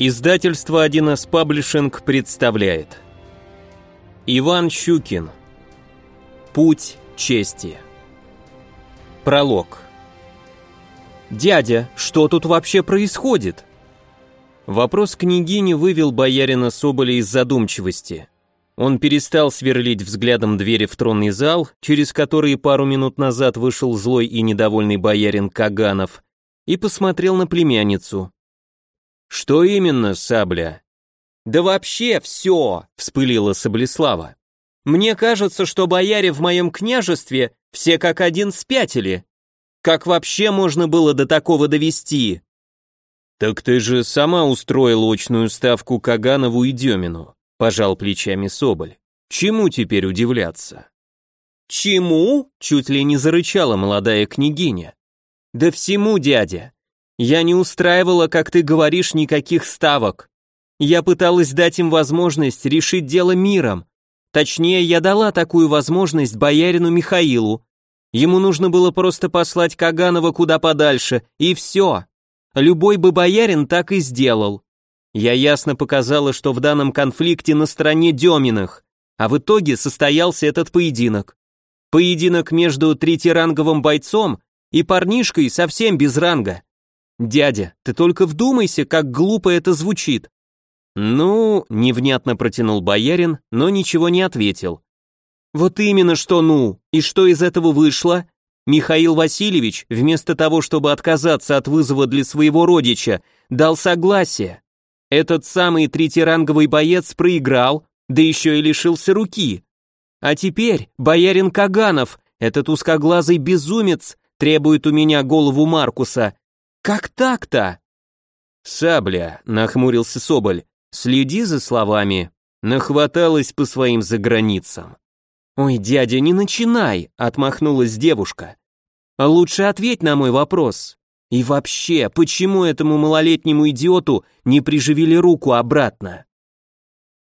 Издательство 1С Паблишинг представляет Иван Щукин Путь чести Пролог «Дядя, что тут вообще происходит?» Вопрос княгини вывел боярина Соболя из задумчивости. Он перестал сверлить взглядом двери в тронный зал, через которые пару минут назад вышел злой и недовольный боярин Каганов, и посмотрел на племянницу. «Что именно, сабля?» «Да вообще все!» — вспылила Саблеслава. «Мне кажется, что бояре в моем княжестве все как один спятили. Как вообще можно было до такого довести?» «Так ты же сама устроила очную ставку Каганову и Демину», — пожал плечами Соболь. «Чему теперь удивляться?» «Чему?» — чуть ли не зарычала молодая княгиня. «Да всему, дядя. Я не устраивала, как ты говоришь, никаких ставок. Я пыталась дать им возможность решить дело миром. Точнее, я дала такую возможность боярину Михаилу. Ему нужно было просто послать Каганова куда подальше, и все. Любой бы боярин так и сделал. Я ясно показала, что в данном конфликте на стороне Деминых, а в итоге состоялся этот поединок. Поединок между третьеранговым бойцом и парнишкой совсем без ранга. «Дядя, ты только вдумайся, как глупо это звучит». «Ну», — невнятно протянул боярин, но ничего не ответил. «Вот именно что «ну», и что из этого вышло?» Михаил Васильевич, вместо того, чтобы отказаться от вызова для своего родича, дал согласие. Этот самый третьеранговый боец проиграл, да еще и лишился руки. А теперь боярин Каганов, этот узкоглазый безумец, требует у меня голову Маркуса, как так-то? Сабля, нахмурился Соболь, следи за словами. Нахваталась по своим заграницам. Ой, дядя, не начинай, отмахнулась девушка. Лучше ответь на мой вопрос. И вообще, почему этому малолетнему идиоту не приживили руку обратно?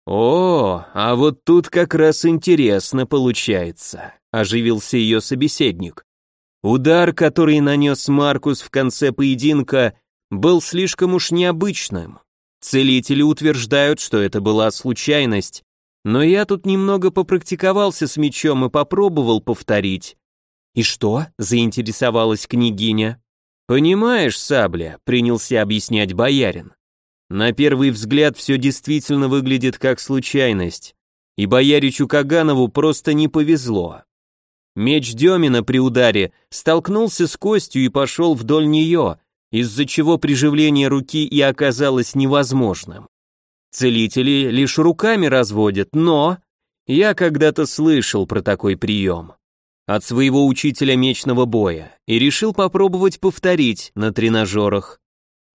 О, а вот тут как раз интересно получается, оживился ее собеседник. Удар, который нанес Маркус в конце поединка, был слишком уж необычным. Целители утверждают, что это была случайность, но я тут немного попрактиковался с мечом и попробовал повторить. «И что?» — заинтересовалась княгиня. «Понимаешь, сабля», — принялся объяснять боярин. «На первый взгляд все действительно выглядит как случайность, и бояричу Каганову просто не повезло. Меч Демина при ударе столкнулся с костью и пошел вдоль нее, из-за чего приживление руки и оказалось невозможным. Целители лишь руками разводят, но... Я когда-то слышал про такой прием. От своего учителя мечного боя и решил попробовать повторить на тренажерах.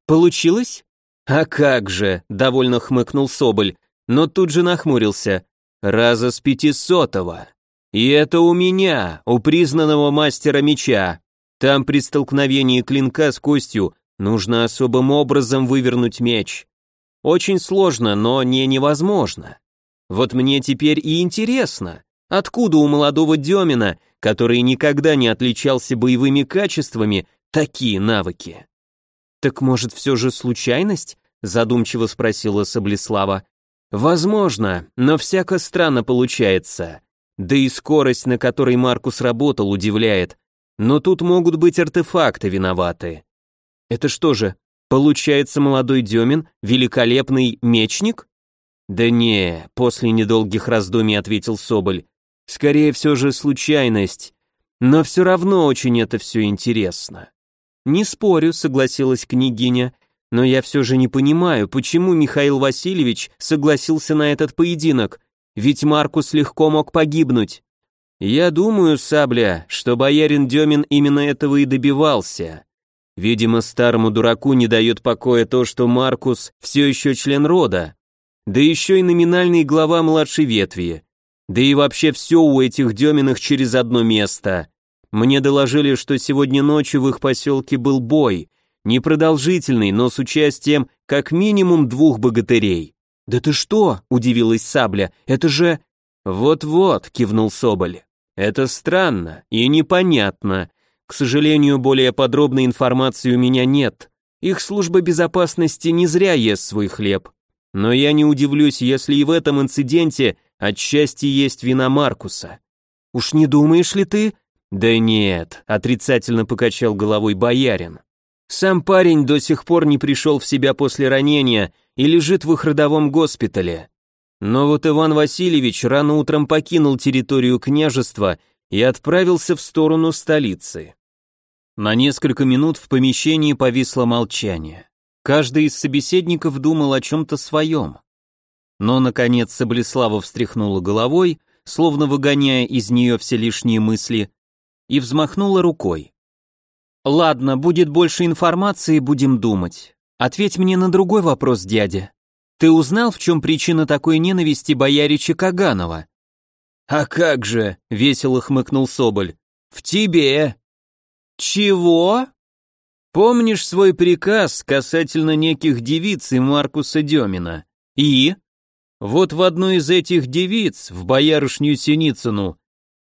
Получилось? А как же, довольно хмыкнул Соболь, но тут же нахмурился. Раза с пятисотого. И это у меня, у признанного мастера меча. Там при столкновении клинка с костью нужно особым образом вывернуть меч. Очень сложно, но не невозможно. Вот мне теперь и интересно, откуда у молодого Демина, который никогда не отличался боевыми качествами, такие навыки? Так может все же случайность? Задумчиво спросила Саблеслава. Возможно, но всяко странно получается. Да и скорость, на которой Маркус работал, удивляет. Но тут могут быть артефакты виноваты. Это что же, получается молодой Демин великолепный мечник? Да не, после недолгих раздумий ответил Соболь. Скорее все же случайность. Но все равно очень это все интересно. Не спорю, согласилась княгиня, но я все же не понимаю, почему Михаил Васильевич согласился на этот поединок. Ведь Маркус легко мог погибнуть. Я думаю, Сабля, что боярин Демин именно этого и добивался. Видимо, старому дураку не дает покоя то, что Маркус все еще член рода, да еще и номинальный глава младшей ветви. Да и вообще все у этих Деминых через одно место. Мне доложили, что сегодня ночью в их поселке был бой, непродолжительный, но с участием как минимум двух богатырей. «Да ты что?» — удивилась Сабля. «Это же...» «Вот-вот», — кивнул Соболь. «Это странно и непонятно. К сожалению, более подробной информации у меня нет. Их служба безопасности не зря ест свой хлеб. Но я не удивлюсь, если и в этом инциденте отчасти есть вина Маркуса. Уж не думаешь ли ты? Да нет, отрицательно покачал головой боярин. Сам парень до сих пор не пришел в себя после ранения и лежит в их родовом госпитале. Но вот Иван Васильевич рано утром покинул территорию княжества и отправился в сторону столицы. На несколько минут в помещении повисло молчание. Каждый из собеседников думал о чем-то своем. Но, наконец, Саблеслава встряхнула головой, словно выгоняя из нее все лишние мысли, и взмахнула рукой. «Ладно, будет больше информации, будем думать. Ответь мне на другой вопрос, дядя. Ты узнал, в чем причина такой ненависти боярича Каганова?» «А как же!» — весело хмыкнул Соболь. «В тебе!» «Чего?» «Помнишь свой приказ касательно неких девиц и Маркуса Демина?» «И?» «Вот в одну из этих девиц, в боярышню Синицыну,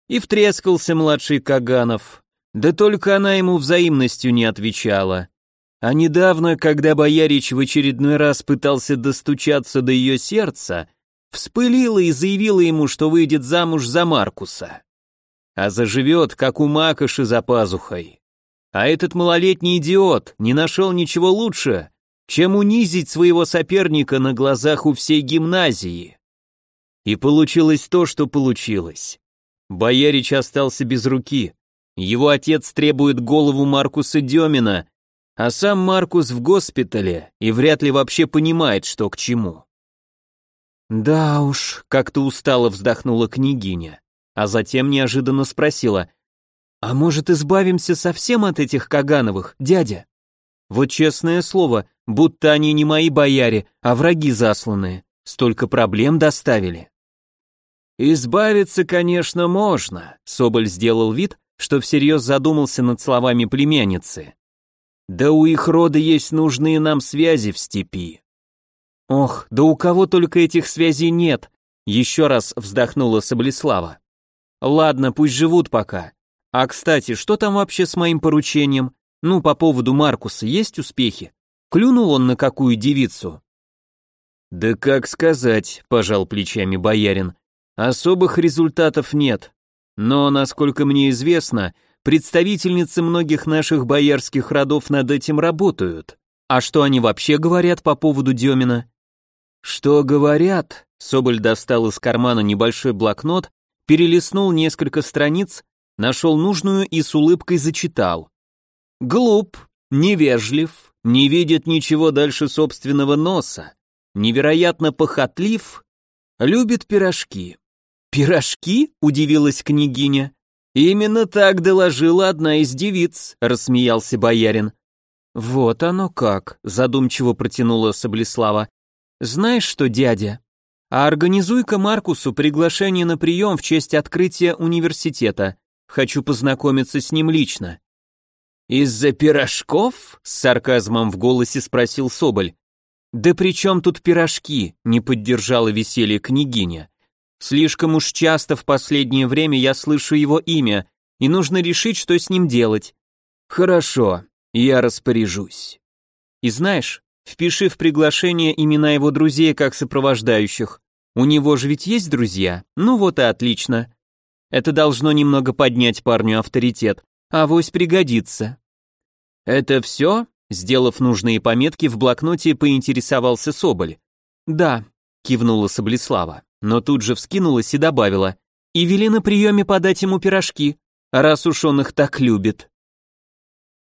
и втрескался младший Каганов. Да только она ему взаимностью не отвечала. А недавно, когда Боярич в очередной раз пытался достучаться до ее сердца, вспылила и заявила ему, что выйдет замуж за Маркуса. А заживет, как у Макоши за пазухой. А этот малолетний идиот не нашел ничего лучше, чем унизить своего соперника на глазах у всей гимназии. И получилось то, что получилось. Боярич остался без руки. Его отец требует голову Маркуса Демина, а сам Маркус в госпитале и вряд ли вообще понимает, что к чему. Да уж, как-то устало вздохнула княгиня, а затем неожиданно спросила, «А может, избавимся совсем от этих Кагановых, дядя? Вот честное слово, будто они не мои бояре, а враги засланные, столько проблем доставили». «Избавиться, конечно, можно», — Соболь сделал вид, что всерьез задумался над словами племянницы. «Да у их рода есть нужные нам связи в степи». «Ох, да у кого только этих связей нет», — еще раз вздохнула Саблеслава. «Ладно, пусть живут пока. А, кстати, что там вообще с моим поручением? Ну, по поводу Маркуса есть успехи? Клюнул он на какую девицу?» «Да как сказать», — пожал плечами боярин. Особых результатов нет, но, насколько мне известно, представительницы многих наших боярских родов над этим работают. А что они вообще говорят по поводу Демина? Что говорят? Соболь достал из кармана небольшой блокнот, перелистнул несколько страниц, нашел нужную и с улыбкой зачитал. Глуп, невежлив, не видит ничего дальше собственного носа, невероятно похотлив, любит пирожки. «Пирожки?» — удивилась княгиня. «Именно так доложила одна из девиц», — рассмеялся боярин. «Вот оно как», — задумчиво протянула Саблеслава. «Знаешь что, дядя? А организуй-ка Маркусу приглашение на прием в честь открытия университета. Хочу познакомиться с ним лично». «Из-за пирожков?» — с сарказмом в голосе спросил Соболь. «Да при чем тут пирожки?» — не поддержала веселье княгиня. Слишком уж часто в последнее время я слышу его имя, и нужно решить, что с ним делать. Хорошо, я распоряжусь. И знаешь, впиши в приглашение имена его друзей как сопровождающих. У него же ведь есть друзья? Ну вот и отлично. Это должно немного поднять парню авторитет, а вось пригодится. Это все? Сделав нужные пометки в блокноте, поинтересовался Соболь. Да, кивнула Соблеслава но тут же вскинулась и добавила, «И вели на приеме подать ему пирожки, раз уж он их так любит».